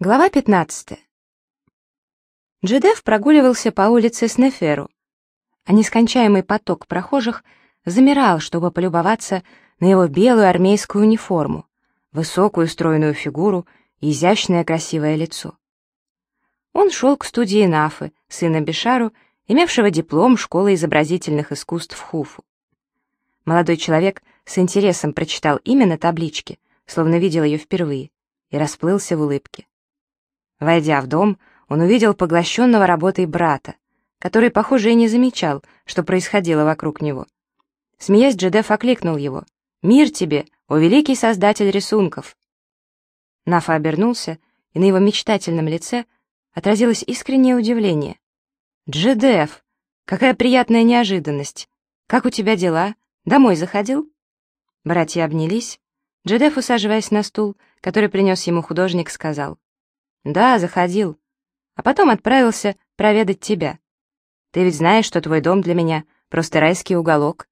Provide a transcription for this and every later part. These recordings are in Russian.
Глава 15. Джедеф прогуливался по улице Снеферу, а нескончаемый поток прохожих замирал, чтобы полюбоваться на его белую армейскую униформу, высокую стройную фигуру и изящное красивое лицо. Он шел к студии Нафы, сына Бешару, имевшего диплом школы изобразительных искусств Хуфу. Молодой человек с интересом прочитал имя на табличке, словно видел ее впервые, и расплылся в улыбке. Войдя в дом, он увидел поглощенного работой брата, который, похоже, и не замечал, что происходило вокруг него. Смеясь, Джедеф окликнул его. «Мир тебе, о великий создатель рисунков!» Нафа обернулся, и на его мечтательном лице отразилось искреннее удивление. «Джедеф! Какая приятная неожиданность! Как у тебя дела? Домой заходил?» Братья обнялись. Джедеф, усаживаясь на стул, который принес ему художник, сказал. «Да, заходил. А потом отправился проведать тебя. Ты ведь знаешь, что твой дом для меня просто райский уголок».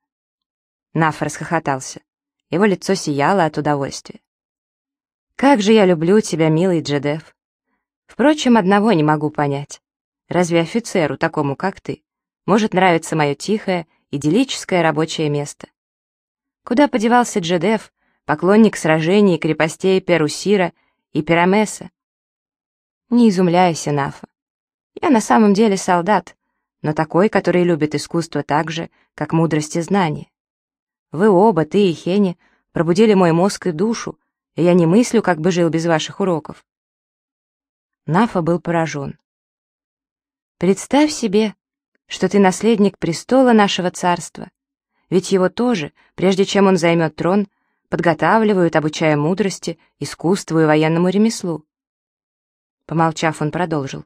Наф расхохотался. Его лицо сияло от удовольствия. «Как же я люблю тебя, милый Джедеф! Впрочем, одного не могу понять. Разве офицеру, такому как ты, может нравиться мое тихое, идиллическое рабочее место? Куда подевался Джедеф, поклонник сражений крепостей Перусира и Пирамеса? Не изумляйся, Нафа. Я на самом деле солдат, но такой, который любит искусство так же, как мудрость и знание. Вы оба, ты и Хени, пробудили мой мозг и душу, и я не мыслю, как бы жил без ваших уроков. Нафа был поражен. Представь себе, что ты наследник престола нашего царства, ведь его тоже, прежде чем он займет трон, подготавливают, обучая мудрости, искусству и военному ремеслу. Помолчав, он продолжил.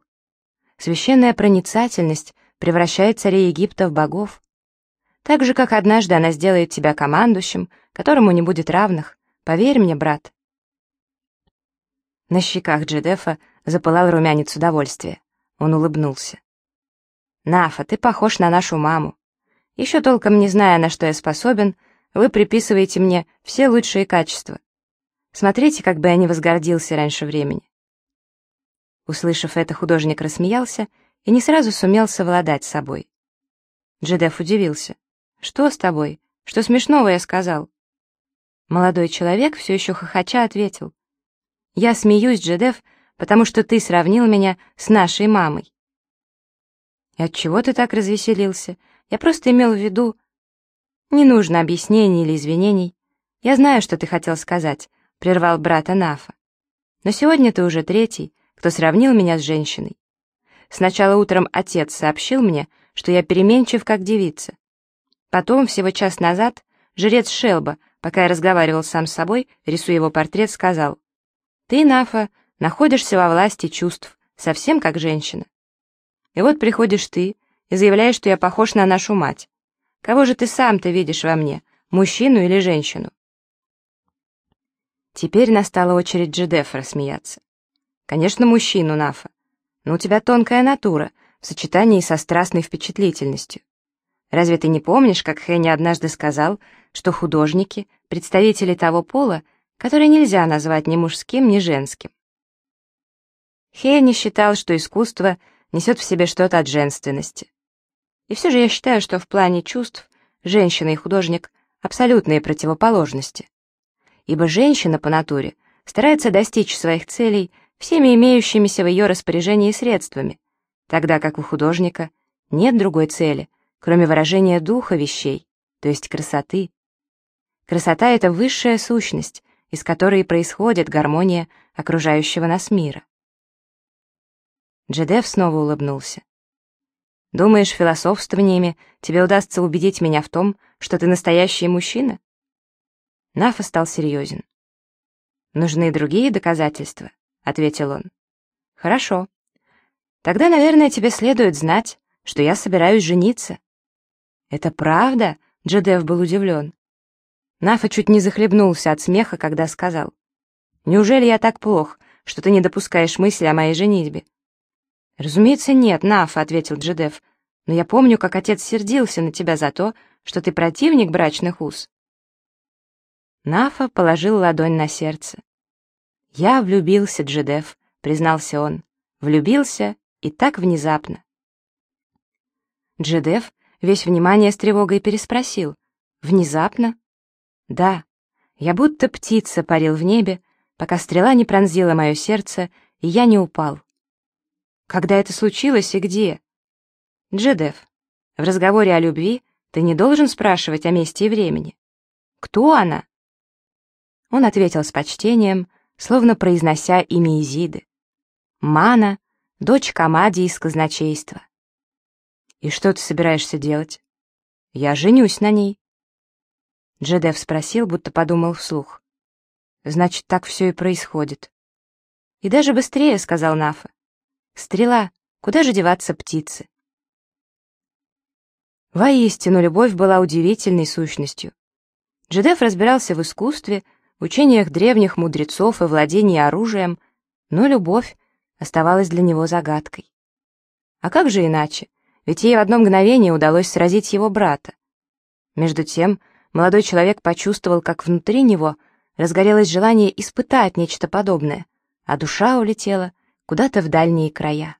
Священная проницательность превращает царей Египта в богов. Так же, как однажды она сделает тебя командующим, которому не будет равных. Поверь мне, брат. На щеках Джедефа запылал румянец удовольствия. Он улыбнулся. «Нафа, ты похож на нашу маму. Еще толком не зная, на что я способен, вы приписываете мне все лучшие качества. Смотрите, как бы я не возгордился раньше времени. Услышав это, художник рассмеялся и не сразу сумел совладать с собой. Джедеф удивился. «Что с тобой? Что смешного я сказал?» Молодой человек все еще хохоча ответил. «Я смеюсь, Джедеф, потому что ты сравнил меня с нашей мамой». «И отчего ты так развеселился? Я просто имел в виду...» «Не нужно объяснений или извинений. Я знаю, что ты хотел сказать», — прервал брата Нафа. «Но сегодня ты уже третий, кто сравнил меня с женщиной. Сначала утром отец сообщил мне, что я переменчив как девица. Потом, всего час назад, жрец Шелба, пока я разговаривал сам с собой, рисуя его портрет, сказал, «Ты, Нафа, находишься во власти чувств, совсем как женщина. И вот приходишь ты и заявляешь, что я похож на нашу мать. Кого же ты сам-то видишь во мне, мужчину или женщину?» Теперь настала очередь Джедефа рассмеяться. Конечно, мужчину, Нафа. Но у тебя тонкая натура в сочетании со страстной впечатлительностью. Разве ты не помнишь, как Хенни однажды сказал, что художники — представители того пола, который нельзя назвать ни мужским, ни женским? Хенни считал, что искусство несет в себе что-то от женственности. И все же я считаю, что в плане чувств женщина и художник — абсолютные противоположности. Ибо женщина по натуре старается достичь своих целей — всеми имеющимися в ее распоряжении средствами, тогда как у художника нет другой цели, кроме выражения духа вещей, то есть красоты. Красота — это высшая сущность, из которой происходит гармония окружающего нас мира. Джедеф снова улыбнулся. «Думаешь, философствованиями тебе удастся убедить меня в том, что ты настоящий мужчина?» Нафа стал серьезен. «Нужны другие доказательства ответил он. Хорошо. Тогда, наверное, тебе следует знать, что я собираюсь жениться. Это правда? Джедев был удивлен. Нафа чуть не захлебнулся от смеха, когда сказал. Неужели я так плох, что ты не допускаешь мысли о моей женитьбе? Разумеется, нет, Нафа, ответил Джедев. Но я помню, как отец сердился на тебя за то, что ты противник брачных уз. Нафа положил ладонь на сердце. «Я влюбился, Джедеф», — признался он. «Влюбился и так внезапно». Джедеф весь внимание с тревогой переспросил. «Внезапно?» «Да, я будто птица парил в небе, пока стрела не пронзила мое сердце, и я не упал». «Когда это случилось и где?» «Джедеф, в разговоре о любви ты не должен спрашивать о месте и времени. Кто она?» Он ответил с почтением, словно произнося имя Изиды. «Мана, дочь Камади из казначейства». «И что ты собираешься делать?» «Я женюсь на ней». Джедев спросил, будто подумал вслух. «Значит, так все и происходит». «И даже быстрее», — сказал Нафа. «Стрела, куда же деваться птицы?» Воистину, любовь была удивительной сущностью. Джедеф разбирался в искусстве, учениях древних мудрецов и владении оружием, но любовь оставалась для него загадкой. А как же иначе? Ведь ей в одно мгновение удалось сразить его брата. Между тем, молодой человек почувствовал, как внутри него разгорелось желание испытать нечто подобное, а душа улетела куда-то в дальние края.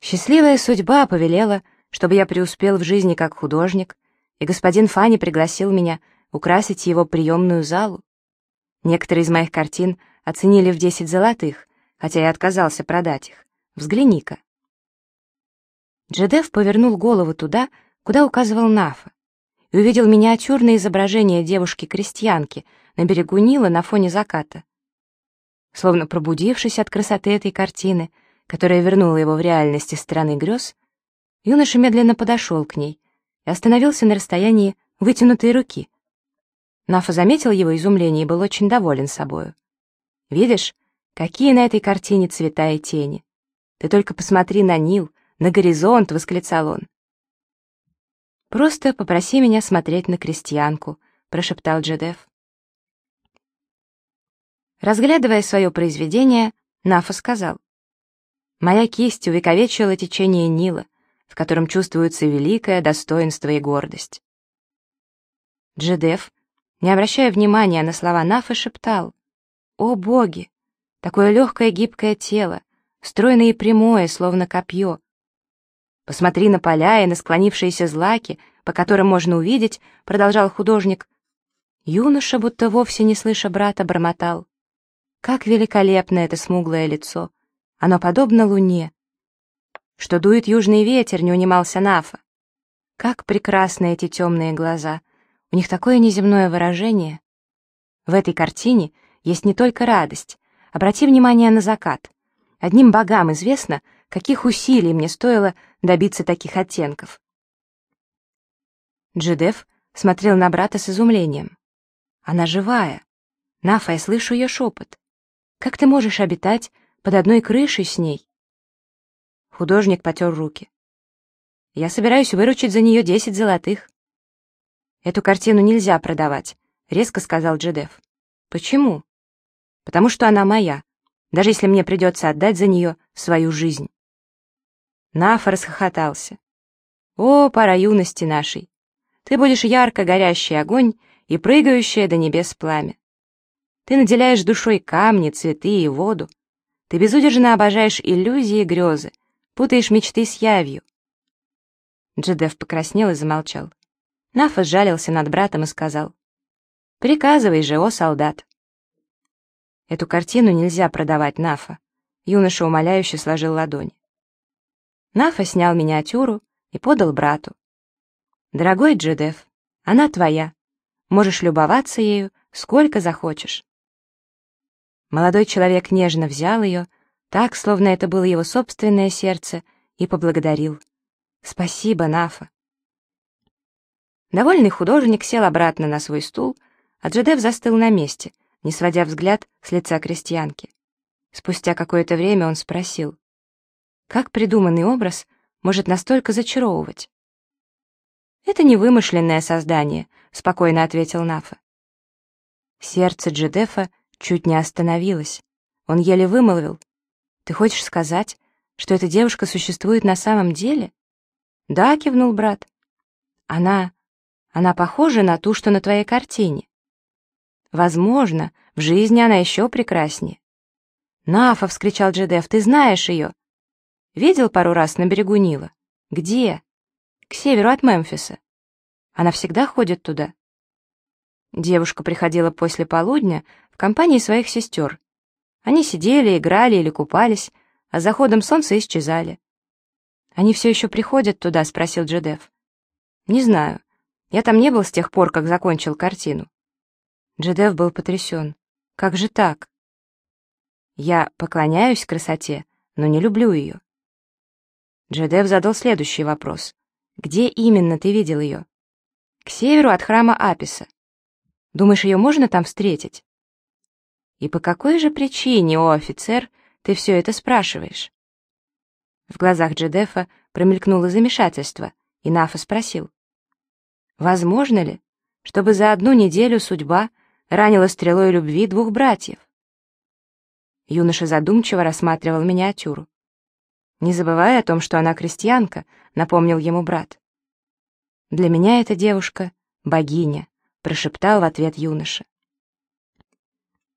Счастливая судьба повелела, чтобы я преуспел в жизни как художник, и господин Фани пригласил меня украсить его приемную залу. Некоторые из моих картин оценили в 10 золотых, хотя я отказался продать их. Взгляни-ка. Джедеф повернул голову туда, куда указывал Нафа, и увидел миниатюрное изображение девушки-крестьянки на берегу Нила на фоне заката. Словно пробудившись от красоты этой картины, которая вернула его в реальность из страны грез, юноша медленно подошел к ней и остановился на расстоянии вытянутой руки. Нафа заметил его изумление и был очень доволен собою. «Видишь, какие на этой картине цвета и тени? Ты только посмотри на Нил, на горизонт!» — восклицал он. «Просто попроси меня смотреть на крестьянку», — прошептал Джедеф. Разглядывая свое произведение, Нафа сказал, «Моя кисть увековечила течение Нила, в котором чувствуется великое достоинство и гордость. Джедеф, не обращая внимания на слова Нафы, шептал, «О боги! Такое легкое гибкое тело, стройное и прямое, словно копье. Посмотри на поля и на склонившиеся злаки, по которым можно увидеть, продолжал художник. Юноша, будто вовсе не слыша брата, бормотал. Как великолепно это смуглое лицо! Оно подобно луне, что дует южный ветер, не унимался Нафа. Как прекрасны эти темные глаза. У них такое неземное выражение. В этой картине есть не только радость. Обрати внимание на закат. Одним богам известно, каких усилий мне стоило добиться таких оттенков. Джедеф смотрел на брата с изумлением. Она живая. Нафа, я слышу ее шепот. Как ты можешь обитать под одной крышей с ней? Художник потер руки. «Я собираюсь выручить за нее десять золотых». «Эту картину нельзя продавать», — резко сказал Джедеф. «Почему?» «Потому что она моя, даже если мне придется отдать за нее свою жизнь». Нафа расхохотался. «О, пора юности нашей! Ты будешь ярко горящий огонь и прыгающее до небес пламя. Ты наделяешь душой камни, цветы и воду. Ты безудержно обожаешь иллюзии и грезы, Путаешь мечты с явью». Джедеф покраснел и замолчал. Нафа сжалился над братом и сказал, «Приказывай же, о солдат». Эту картину нельзя продавать, Нафа. Юноша умоляюще сложил ладони. Нафа снял миниатюру и подал брату. «Дорогой Джедеф, она твоя. Можешь любоваться ею сколько захочешь». Молодой человек нежно взял ее, так, словно это было его собственное сердце, и поблагодарил. «Спасибо, Нафа». Довольный художник сел обратно на свой стул, а Джедев застыл на месте, не сводя взгляд с лица крестьянки. Спустя какое-то время он спросил, «Как придуманный образ может настолько зачаровывать?» «Это не вымышленное создание», — спокойно ответил Нафа. Сердце Джедефа чуть не остановилось. Он еле вымолвил, ты хочешь сказать, что эта девушка существует на самом деле? Да, кивнул брат. Она... она похожа на ту, что на твоей картине. Возможно, в жизни она еще прекраснее. «Нафа!» — вскричал Джедеф. «Ты знаешь ее?» «Видел пару раз на берегу Нила?» «Где?» «К северу от Мемфиса». «Она всегда ходит туда?» Девушка приходила после полудня в компании своих сестер. Они сидели, играли или купались, а заходом солнца исчезали. «Они все еще приходят туда?» — спросил Джедеф. «Не знаю. Я там не был с тех пор, как закончил картину». Джедеф был потрясен. «Как же так?» «Я поклоняюсь красоте, но не люблю ее». Джедеф задал следующий вопрос. «Где именно ты видел ее?» «К северу от храма Аписа. Думаешь, ее можно там встретить?» «И по какой же причине, о офицер, ты все это спрашиваешь?» В глазах Джедефа промелькнуло замешательство, и Нафа спросил. «Возможно ли, чтобы за одну неделю судьба ранила стрелой любви двух братьев?» Юноша задумчиво рассматривал миниатюру. «Не забывай о том, что она крестьянка», — напомнил ему брат. «Для меня эта девушка — богиня», — прошептал в ответ юноша.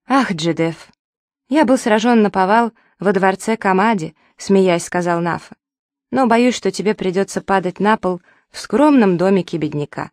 «Ах, Джедеф, я был сражен на повал во дворце Камади», — смеясь сказал Нафа. «Но боюсь, что тебе придется падать на пол в скромном домике бедняка».